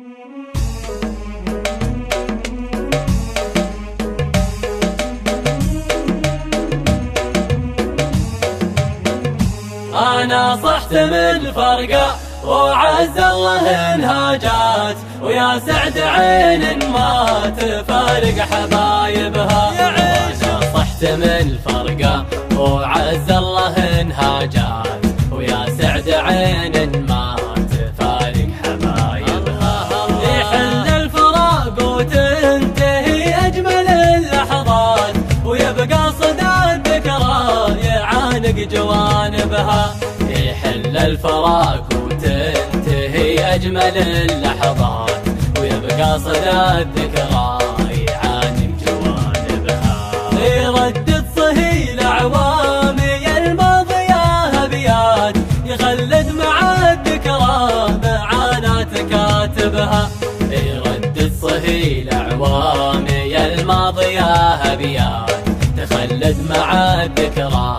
أنا صحت من فرقة وعز الله انهاجات ويا سعد عين ما تفارق حبايبها. أنا صحت من فرقة وعز الله انهاجات. يحل الفراق وتنتهي أجمل اللحظات ويبقى صدى الذكرى يعانق جوانبها. يردد صهيل أعوامي الماضية أبيات يخلد مع الذكرى معاناة كاتبها. يردد صهيل أعوامي الماضية أبيات تخلد مع الذكرى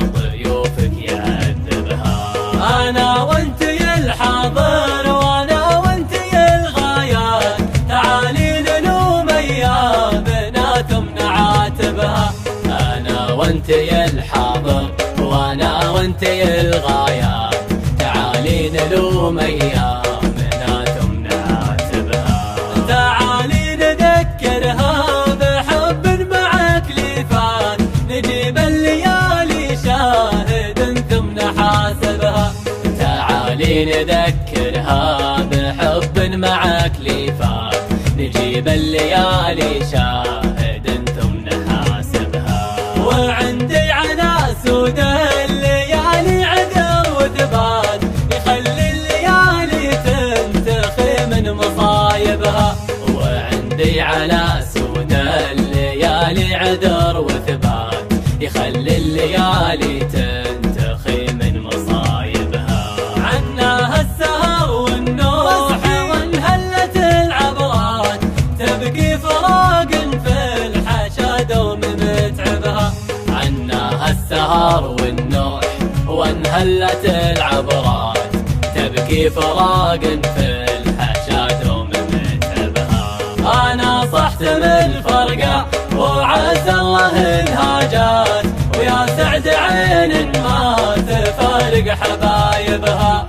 وانت يا الحاضر وأنا وانت يا الغايات تعالي نلوم أيامنا ثم نعاتبها تعالي نذكرها بحب معك لفات نجيب الليالي شاهد ثم نحاسبها تعالي نذكرها بحب معك لفات نجيب الليالي شاهد وعندي على سود الليالي عذر وثبات. يخلي الليالي تنتخي من مصايبها. عناها السهر والنوح وانهلت العبرات تبكي فراق في الحشا دوم متعبها. عناها السهر والنوح وانهلت العبرات تبكي فراق في فرقة وعز الله انهاجات ويا سعد عين ما تفارق حبايبها.